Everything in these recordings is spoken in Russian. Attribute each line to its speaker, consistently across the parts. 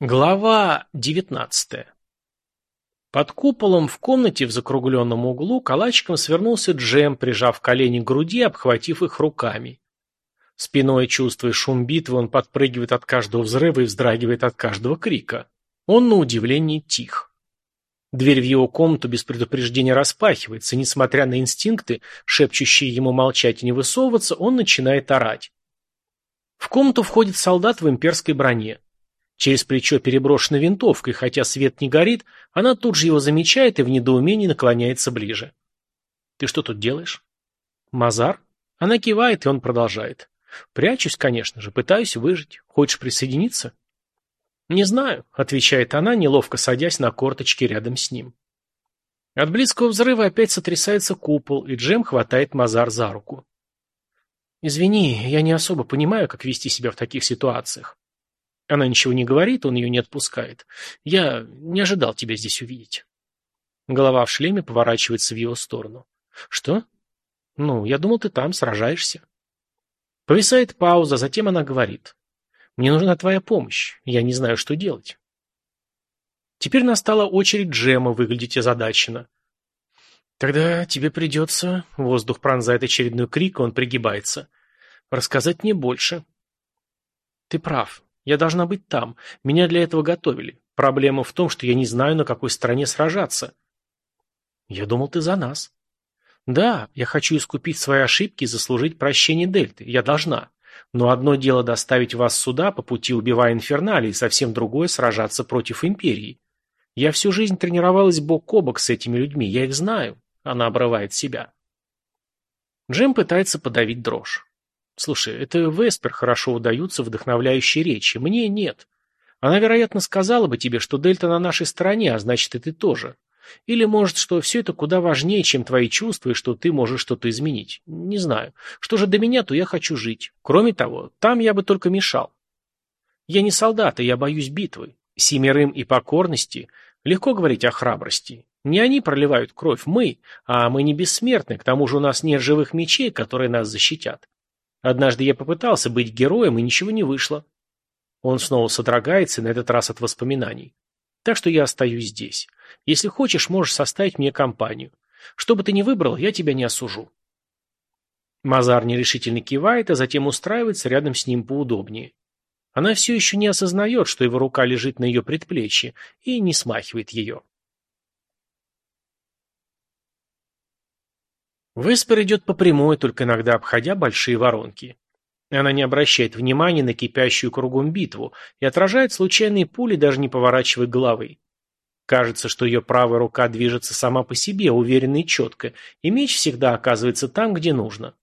Speaker 1: Глава девятнадцатая Под куполом в комнате в закругленном углу калачиком свернулся Джем, прижав колени к груди, обхватив их руками. Спиной, чувствуя шум битвы, он подпрыгивает от каждого взрыва и вздрагивает от каждого крика. Он, на удивление, тих. Дверь в его комнату без предупреждения распахивается, несмотря на инстинкты, шепчущие ему молчать и не высовываться, он начинает орать. В комнату входит солдат в имперской броне. Через плечо переброшена винтовка, и хотя свет не горит, она тут же его замечает и в недоумении наклоняется ближе. «Ты что тут делаешь?» «Мазар?» Она кивает, и он продолжает. «Прячусь, конечно же, пытаюсь выжить. Хочешь присоединиться?» «Не знаю», — отвечает она, неловко садясь на корточки рядом с ним. От близкого взрыва опять сотрясается купол, и Джем хватает Мазар за руку. «Извини, я не особо понимаю, как вести себя в таких ситуациях. Она ничего не говорит, он ее не отпускает. Я не ожидал тебя здесь увидеть. Голова в шлеме поворачивается в его сторону. Что? Ну, я думал, ты там сражаешься. Повисает пауза, затем она говорит. Мне нужна твоя помощь. Я не знаю, что делать. Теперь настала очередь Джема выглядеть озадаченно. Тогда тебе придется... Воздух пронзает очередной крик, он пригибается. Рассказать мне больше. Ты прав. Я должна быть там. Меня для этого готовили. Проблема в том, что я не знаю, на какой стороне сражаться. Я думал, ты за нас. Да, я хочу искупить свои ошибки и заслужить прощение Дельты. Я должна. Но одно дело доставить вас сюда, по пути убивая Инфернали, и совсем другое сражаться против Империи. Я всю жизнь тренировалась бок о бок с этими людьми, я их знаю. Она обрывает себя. Джем пытается подавить дрожь. Слушай, это Веспер хорошо удаются вдохновляющие речи. Мне нет. Она, вероятно, сказала бы тебе, что Дельта на нашей стороне, а значит и ты тоже. Или, может, что все это куда важнее, чем твои чувства, и что ты можешь что-то изменить. Не знаю. Что же до меня, то я хочу жить. Кроме того, там я бы только мешал. Я не солдат, и я боюсь битвы. Семерым и покорности легко говорить о храбрости. Не они проливают кровь, мы, а мы не бессмертны, к тому же у нас нет живых мечей, которые нас защитят. Однажды я попытался быть героем, и ничего не вышло. Он снова содрогается, на этот раз от воспоминаний. Так что я остаюсь здесь. Если хочешь, можешь составить мне компанию. Что бы ты ни выбрал, я тебя не осужу. Мазар нерешительно кивает, а затем устраивается рядом с ним поудобнее. Она все еще не осознает, что его рука лежит на ее предплечье, и не смахивает ее. Веспер идет по прямой, только иногда обходя большие воронки. Она не обращает внимания на кипящую кругом битву и отражает случайные пули, даже не поворачивая головы. Кажется, что ее правая рука движется сама по себе, уверенно и четко, и меч всегда оказывается там, где нужно.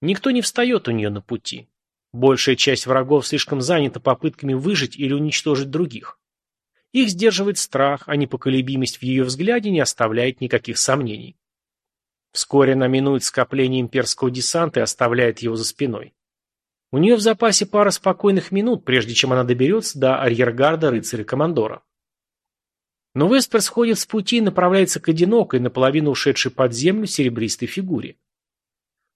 Speaker 1: Никто не встает у нее на пути. Большая часть врагов слишком занята попытками выжить или уничтожить других. Их сдерживает страх, а непоколебимость в ее взгляде не оставляет никаких сомнений. Вскоре она минует скопление имперского десанта и оставляет его за спиной. У нее в запасе пара спокойных минут, прежде чем она доберется до арьергарда рыцаря-командора. Но Веспер сходит с пути и направляется к одинокой, наполовину ушедшей под землю серебристой фигуре.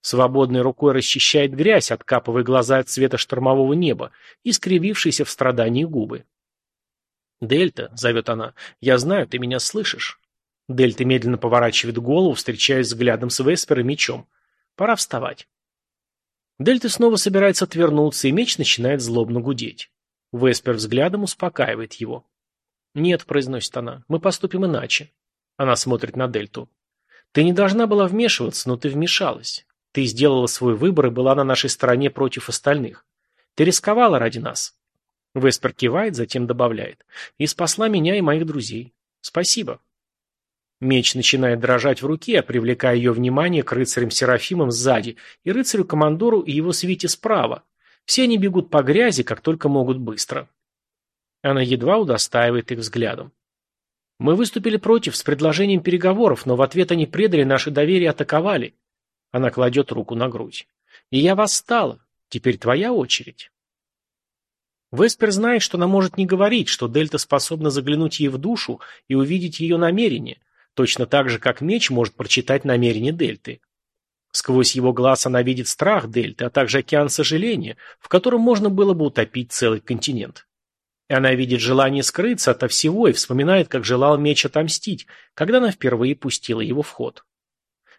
Speaker 1: Свободной рукой расчищает грязь, откапывая глаза от цвета штормового неба и скривившиеся в страдании губы. «Дельта», — зовет она, — «я знаю, ты меня слышишь». Дельта медленно поворачивает голову, встречаясь взглядом с Веспер и мечом. Пора вставать. Дельта снова собирается отвернуться, и меч начинает злобно гудеть. Веспер взглядом успокаивает его. «Нет», — произносит она, — «мы поступим иначе». Она смотрит на Дельту. «Ты не должна была вмешиваться, но ты вмешалась. Ты сделала свой выбор и была на нашей стороне против остальных. Ты рисковала ради нас». Веспер кивает, затем добавляет. «И спасла меня и моих друзей. Спасибо». Меч начинает дрожать в руке, привлекая ее внимание к рыцарям-серафимам сзади и рыцарю-командору и его свите справа. Все они бегут по грязи, как только могут быстро. Она едва удостаивает их взглядом. Мы выступили против с предложением переговоров, но в ответ они предали наше доверие и атаковали. Она кладет руку на грудь. И я восстала. Теперь твоя очередь. Веспер знает, что она может не говорить, что Дельта способна заглянуть ей в душу и увидеть ее намерения, точно так же, как меч может прочитать намерения Дельты. Сквозь его глаз она видит страх Дельты, а также океан сожаления, в котором можно было бы утопить целый континент. И она видит желание скрыться ото всего и вспоминает, как желал меч отомстить, когда она впервые пустила его в ход.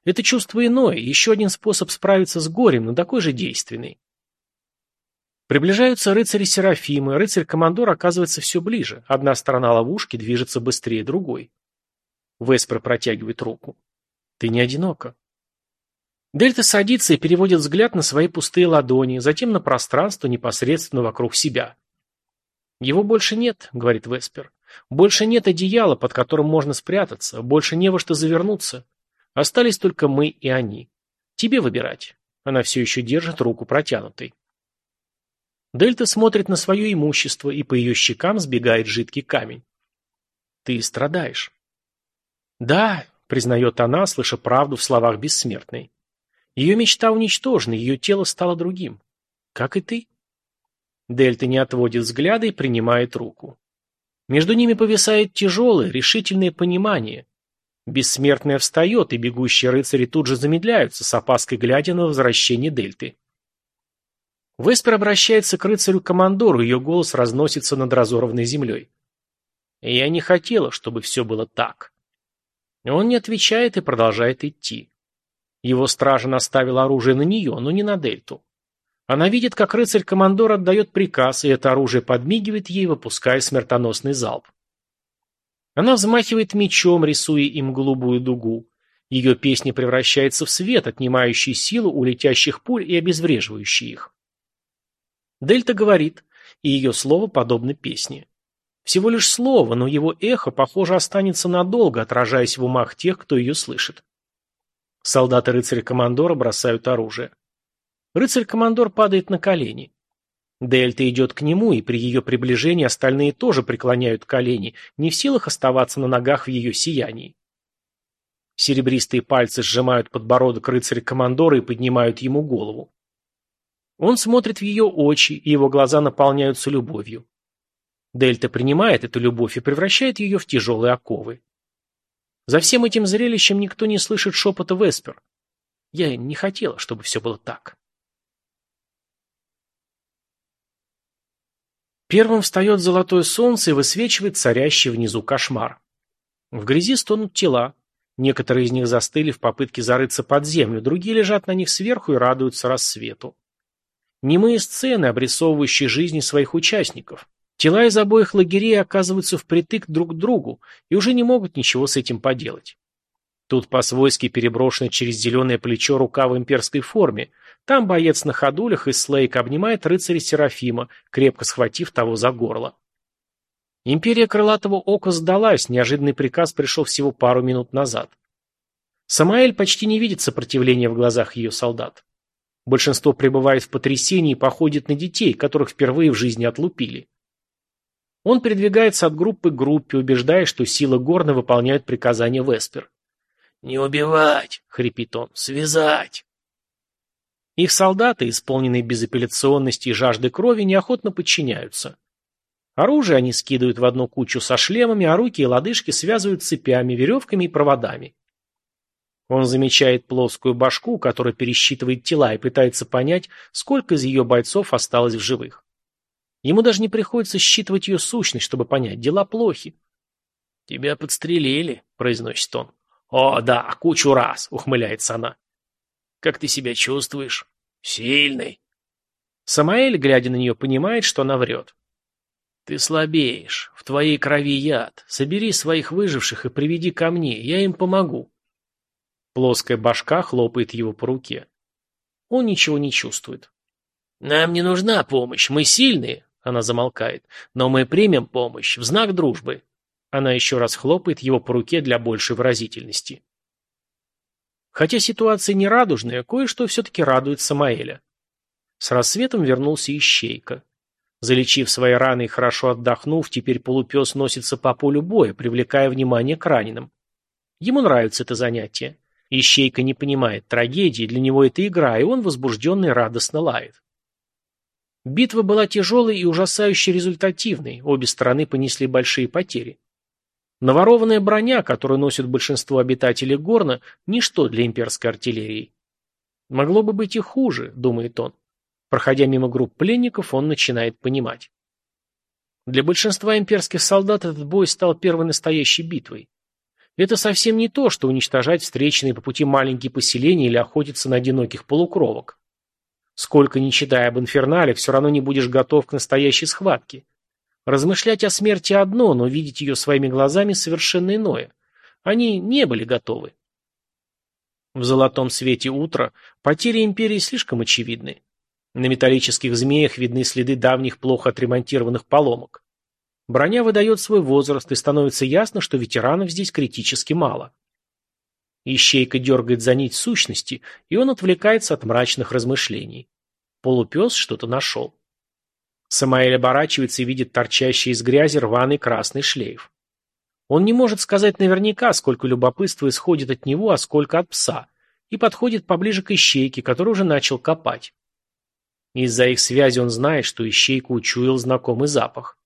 Speaker 1: Это чувство иное, еще один способ справиться с горем, но такой же действенный. Приближаются рыцари Серафимы, рыцарь-командор оказывается все ближе, одна сторона ловушки движется быстрее другой. Веспер протягивает руку. Ты не одинока. Дельта садится и переводит взгляд на свои пустые ладони, затем на пространство непосредственно вокруг себя. «Его больше нет», — говорит Веспер. «Больше нет одеяла, под которым можно спрятаться, больше не во что завернуться. Остались только мы и они. Тебе выбирать». Она все еще держит руку протянутой. Дельта смотрит на свое имущество, и по ее щекам сбегает жидкий камень. «Ты страдаешь». «Да», — признает она, слыша правду в словах бессмертной. Ее мечта уничтожена, ее тело стало другим. Как и ты. Дельта не отводит взгляда и принимает руку. Между ними повисает тяжелое, решительное понимание. Бессмертная встает, и бегущие рыцари тут же замедляются, с опаской глядя на возвращение Дельты. Веспер обращается к рыцарю-командору, ее голос разносится над разорванной землей. «Я не хотела, чтобы все было так». Он не отвечает и продолжает идти. Его стража наставила оружие на нее, но не на Дельту. Она видит, как рыцарь-командор отдает приказ, и это оружие подмигивает ей, выпуская смертоносный залп. Она взмахивает мечом, рисуя им голубую дугу. Ее песня превращается в свет, отнимающий силу у летящих пуль и обезвреживающий их. Дельта говорит, и ее слово подобно песне. Всего лишь слово, но его эхо, похоже, останется надолго, отражаясь в умах тех, кто ее слышит. Солдаты рыцаря-командора бросают оружие. Рыцарь-командор падает на колени. Дельта идет к нему, и при ее приближении остальные тоже преклоняют колени, не в силах оставаться на ногах в ее сиянии. Серебристые пальцы сжимают подбородок рыцаря-командора и поднимают ему голову. Он смотрит в ее очи, и его глаза наполняются любовью. Дельта принимает эту любовь и превращает ее в тяжелые оковы. За всем этим зрелищем никто не слышит шепота Веспер. Я не хотела, чтобы все было так. Первым встает золотое солнце и высвечивает царящий внизу кошмар. В грязи стонут тела. Некоторые из них застыли в попытке зарыться под землю, другие лежат на них сверху и радуются рассвету. Немые сцены, обрисовывающие жизни своих участников. Тела из обоих лагерей оказываются впритык друг к другу и уже не могут ничего с этим поделать. Тут по-свойски переброшено через зеленое плечо рука в имперской форме. Там боец на ходулях из слейка обнимает рыцаря Серафима, крепко схватив того за горло. Империя Крылатого Ока сдалась, неожиданный приказ пришел всего пару минут назад. Самаэль почти не видит сопротивления в глазах ее солдат. Большинство пребывает в потрясении и походит на детей, которых впервые в жизни отлупили. Он передвигается от группы к группе, убеждая, что силы горны выполняют приказания Веспер. «Не убивать!» — хрипит он. «Связать!» Их солдаты, исполненные безапелляционности и жажды крови, неохотно подчиняются. Оружие они скидывают в одну кучу со шлемами, а руки и лодыжки связывают цепями, веревками и проводами. Он замечает плоскую башку, которая пересчитывает тела и пытается понять, сколько из ее бойцов осталось в живых. Ему даже не приходится считывать ее сущность, чтобы понять, дела плохи. «Тебя подстрелили», — произносит он. «О, да, кучу раз», — ухмыляется она. «Как ты себя чувствуешь?» «Сильный». Самаэль, глядя на нее, понимает, что она врет. «Ты слабеешь. В твоей крови яд. Собери своих выживших и приведи ко мне. Я им помогу». Плоская башка хлопает его по руке. Он ничего не чувствует. «Нам не нужна помощь, мы сильные», — она замолкает. «Но мы примем помощь в знак дружбы». Она еще раз хлопает его по руке для большей выразительности. Хотя ситуация не радужная, кое-что все-таки радует Самаэля. С рассветом вернулся Ищейка. Залечив свои раны и хорошо отдохнув, теперь полупес носится по полю боя, привлекая внимание к раненым. Ему нравится это занятие. Ищейка не понимает трагедии, для него это игра, и он возбужденный радостно лает. Битва была тяжелой и ужасающе результативной, обе стороны понесли большие потери. Наворованная броня, которую носит большинство обитателей Горна, ничто для имперской артиллерии. Могло бы быть и хуже, думает он. Проходя мимо групп пленников, он начинает понимать. Для большинства имперских солдат этот бой стал первой настоящей битвой. Это совсем не то, что уничтожать встречные по пути маленькие поселения или охотиться на одиноких полукровок. Сколько ни читая об инфернале, все равно не будешь готов к настоящей схватке. Размышлять о смерти одно, но видеть ее своими глазами совершенно иное. Они не были готовы. В золотом свете утра потери империи слишком очевидны. На металлических змеях видны следы давних плохо отремонтированных поломок. Броня выдает свой возраст, и становится ясно, что ветеранов здесь критически мало. Ищейка дергает за нить сущности, и он отвлекается от мрачных размышлений. Полупес что-то нашел. Самаэль оборачивается и видит торчащий из грязи рваный красный шлейф. Он не может сказать наверняка, сколько любопытства исходит от него, а сколько от пса, и подходит поближе к ищейке, который уже начал копать. Из-за их связи он знает, что ищейку учуял знакомый запах.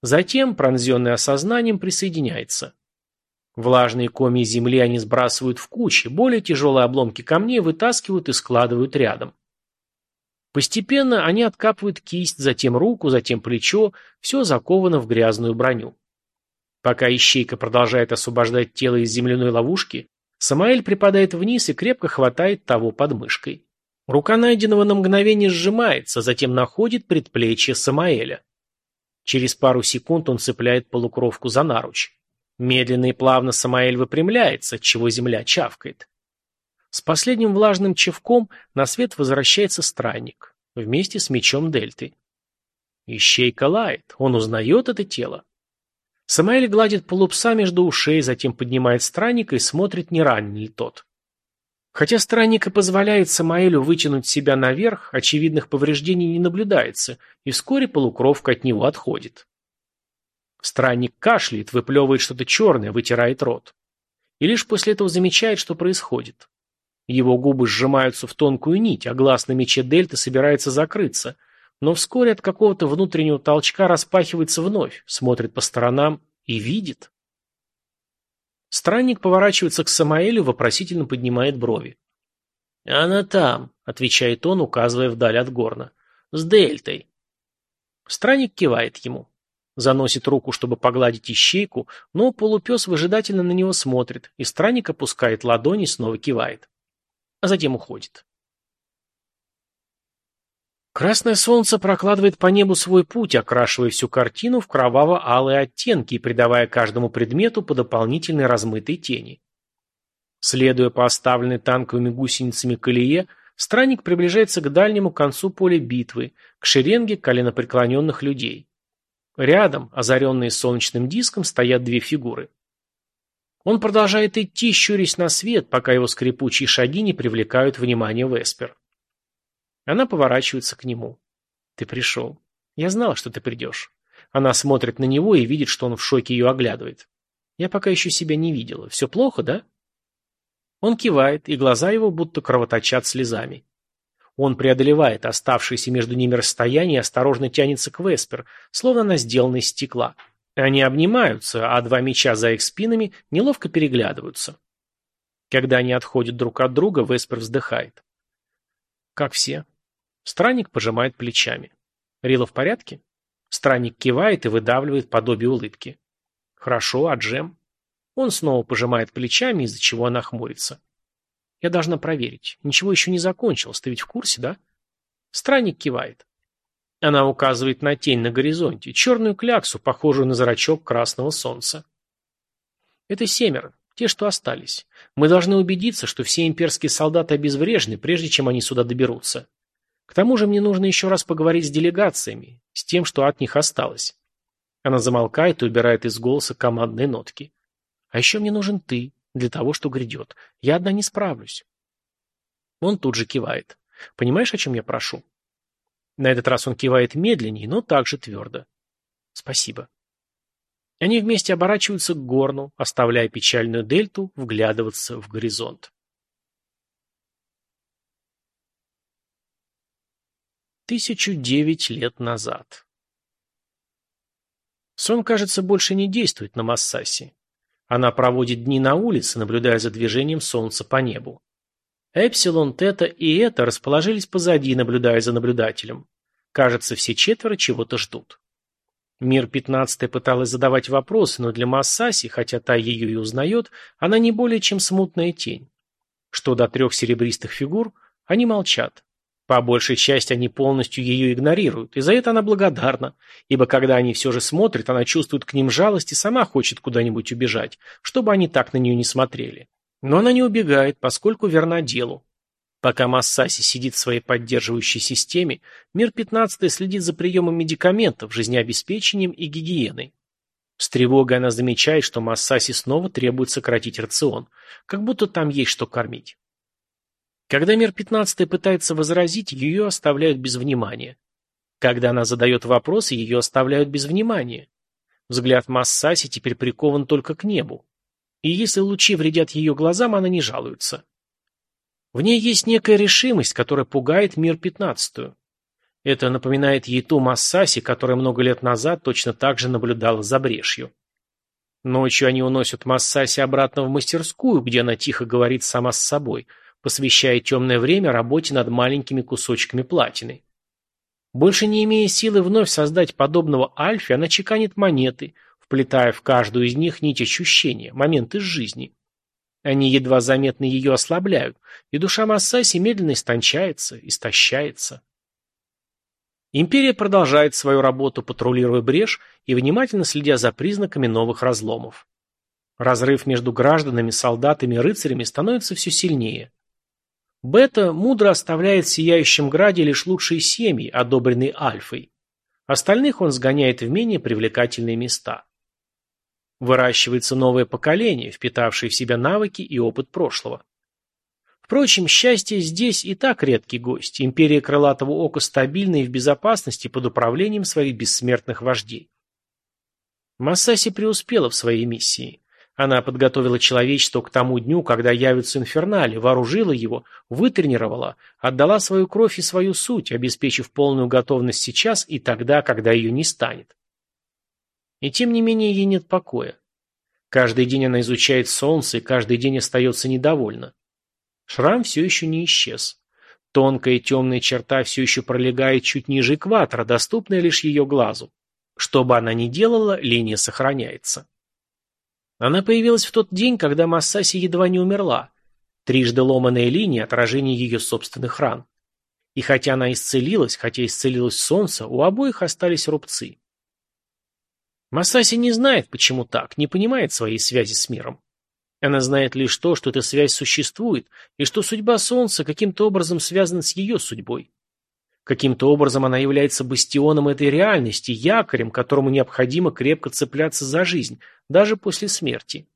Speaker 1: Затем, пронзенный осознанием, присоединяется. Влажные комья земли они сбрасывают в кучи, более тяжелые обломки камней вытаскивают и складывают рядом. Постепенно они откапывают кисть, затем руку, затем плечо, все заковано в грязную броню. Пока ищейка продолжает освобождать тело из земляной ловушки, Самаэль припадает вниз и крепко хватает того под мышкой. Рука найденного на мгновение сжимается, затем находит предплечье Самаэля. Через пару секунд он цепляет полукровку за наруч. Медленно и плавно Самаэль выпрямляется, чего земля чавкает. С последним влажным чевком на свет возвращается странник, вместе с мечом Дельты. Ищейка лает, он узнает это тело. Самаэль гладит полупса между ушей, затем поднимает странника и смотрит, не ранен ли тот. Хотя странник и позволяет Самаэлю вытянуть себя наверх, очевидных повреждений не наблюдается, и вскоре полукровка от него отходит. Странник кашляет, выплевывает что-то черное, вытирает рот. И лишь после этого замечает, что происходит. Его губы сжимаются в тонкую нить, а глаз на мече Дельты собирается закрыться, но вскоре от какого-то внутреннего толчка распахивается вновь, смотрит по сторонам и видит. Странник поворачивается к Самаэлю, вопросительно поднимает брови. «Она там», — отвечает он, указывая вдаль от горна. «С дельтой». Странник кивает ему. Заносит руку, чтобы погладить ищейку, но полупес выжидательно на него смотрит, и странник опускает ладони и снова кивает. А затем уходит. Красное солнце прокладывает по небу свой путь, окрашивая всю картину в кроваво-алые оттенки и придавая каждому предмету по дополнительной размытой тени. Следуя по оставленной танковыми гусеницами колее, странник приближается к дальнему концу поля битвы, к шеренге коленопреклоненных людей. Рядом, озаренные солнечным диском, стоят две фигуры. Он продолжает идти, щурясь на свет, пока его скрипучие шаги не привлекают внимание Веспер. Она поворачивается к нему. «Ты пришел. Я знала, что ты придешь». Она смотрит на него и видит, что он в шоке ее оглядывает. «Я пока еще себя не видела. Все плохо, да?» Он кивает, и глаза его будто кровоточат слезами. Он преодолевает оставшееся между ними расстояние и осторожно тянется к Веспер, словно она сделана из стекла. Они обнимаются, а два меча за их спинами неловко переглядываются. Когда они отходят друг от друга, Веспер вздыхает. «Как все?» Странник пожимает плечами. Рила в порядке? Странник кивает и выдавливает подобие улыбки. Хорошо, а Джем? Он снова пожимает плечами, из-за чего она хмурится. Я должна проверить. Ничего еще не закончилось, ты ведь в курсе, да? Странник кивает. Она указывает на тень на горизонте, черную кляксу, похожую на зрачок красного солнца. Это семеро, те, что остались. Мы должны убедиться, что все имперские солдаты обезврежены, прежде чем они сюда доберутся. К тому же мне нужно еще раз поговорить с делегациями, с тем, что от них осталось. Она замолкает и убирает из голоса командные нотки. А еще мне нужен ты, для того, что грядет. Я одна не справлюсь. Он тут же кивает. Понимаешь, о чем я прошу? На этот раз он кивает медленнее, но также твердо. Спасибо. Они вместе оборачиваются к горну, оставляя печальную дельту вглядываться в горизонт. Тысячу девять лет назад. Сон, кажется, больше не действует на Массаси. Она проводит дни на улице, наблюдая за движением Солнца по небу. Эпсилон, Тета и Эта расположились позади, наблюдая за наблюдателем. Кажется, все четверо чего-то ждут. Мир 15 пыталась задавать вопросы, но для Массаси, хотя та ее и узнает, она не более чем смутная тень. Что до трех серебристых фигур, они молчат. По большей части они полностью ее игнорируют, и за это она благодарна, ибо когда они все же смотрят, она чувствует к ним жалость и сама хочет куда-нибудь убежать, чтобы они так на нее не смотрели. Но она не убегает, поскольку верна делу. Пока Массаси сидит в своей поддерживающей системе, мир 15 следит за приемом медикаментов, жизнеобеспечением и гигиеной. С тревогой она замечает, что Массаси снова требует сократить рацион, как будто там есть что кормить. Когда мир 15 пытается возразить, ее оставляют без внимания. Когда она задает вопросы, ее оставляют без внимания. Взгляд Массаси теперь прикован только к небу. И если лучи вредят ее глазам, она не жалуется. В ней есть некая решимость, которая пугает мир пятнадцатую. Это напоминает ей ту Массаси, которая много лет назад точно так же наблюдала за брешью. Ночью они уносят Массаси обратно в мастерскую, где она тихо говорит сама с собой – посвящая темное время работе над маленькими кусочками платины. Больше не имея силы вновь создать подобного Альфе, она чеканит монеты, вплетая в каждую из них нить ощущения, момент из жизни. Они едва заметно ее ослабляют, и душа Массаси медленно истончается, истощается. Империя продолжает свою работу, патрулируя брешь и внимательно следя за признаками новых разломов. Разрыв между гражданами, солдатами и рыцарями становится все сильнее. Бета мудро оставляет в Сияющем Граде лишь лучшие семьи, одобренные Альфой. Остальных он сгоняет в менее привлекательные места. Выращивается новое поколение, впитавшее в себя навыки и опыт прошлого. Впрочем, счастье здесь и так редкий гость. Империя Крылатого Ока стабильна и в безопасности под управлением своих бессмертных вождей. Массаси преуспела в своей миссии. Она подготовила человечество к тому дню, когда явится инфернали, вооружила его, вытренировала, отдала свою кровь и свою суть, обеспечив полную готовность сейчас и тогда, когда ее не станет. И тем не менее ей нет покоя. Каждый день она изучает солнце, и каждый день остается недовольна. Шрам все еще не исчез. Тонкая темная черта все еще пролегает чуть ниже экватора, доступная лишь ее глазу. Что бы она ни делала, линия сохраняется. Она появилась в тот день, когда Массаси едва не умерла. Трижды ломаная линия – отражение ее собственных ран. И хотя она исцелилась, хотя исцелилось солнце, у обоих остались рубцы. Масаси не знает, почему так, не понимает своей связи с миром. Она знает лишь то, что эта связь существует, и что судьба Солнца каким-то образом связана с ее судьбой. Каким-то образом она является бастионом этой реальности, якорем, которому необходимо крепко цепляться за жизнь, даже после смерти.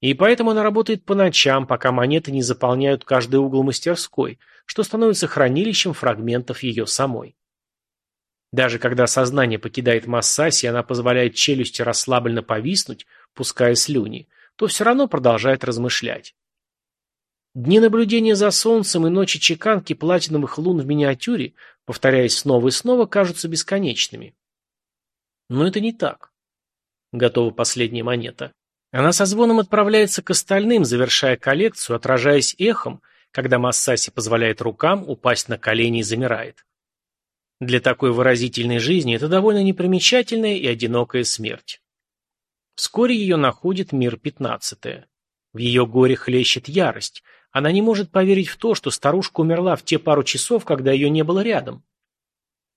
Speaker 1: И поэтому она работает по ночам, пока монеты не заполняют каждый угол мастерской, что становится хранилищем фрагментов ее самой. Даже когда сознание покидает Массаси, она позволяет челюсти расслабленно повиснуть, пуская слюни, то все равно продолжает размышлять. Дни наблюдения за Солнцем и ночи чеканки платиновых лун в миниатюре, повторяясь снова и снова, кажутся бесконечными. Но это не так. Готова последняя монета. Она со звоном отправляется к остальным, завершая коллекцию, отражаясь эхом, когда Массаси позволяет рукам упасть на колени и замирает. Для такой выразительной жизни это довольно непримечательная и одинокая смерть. Вскоре ее находит мир пятнадцатое. В ее горе хлещет ярость, она не может поверить в то, что старушка умерла в те пару часов, когда ее не было рядом.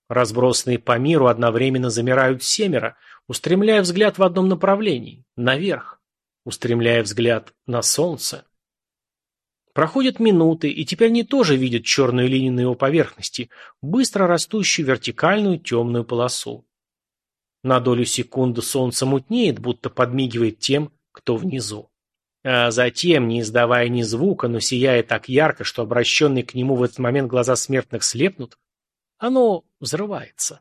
Speaker 1: Разбросанные по миру одновременно замирают семеро, устремляя взгляд в одном направлении – наверх, устремляя взгляд на солнце. Проходят минуты, и теперь они тоже видят черную линию на его поверхности, быстро растущую вертикальную темную полосу. На долю секунды солнце мутнеет, будто подмигивает тем, кто внизу. А затем, не издавая ни звука, но сияя так ярко, что обращенные к нему в этот момент глаза смертных слепнут, оно взрывается.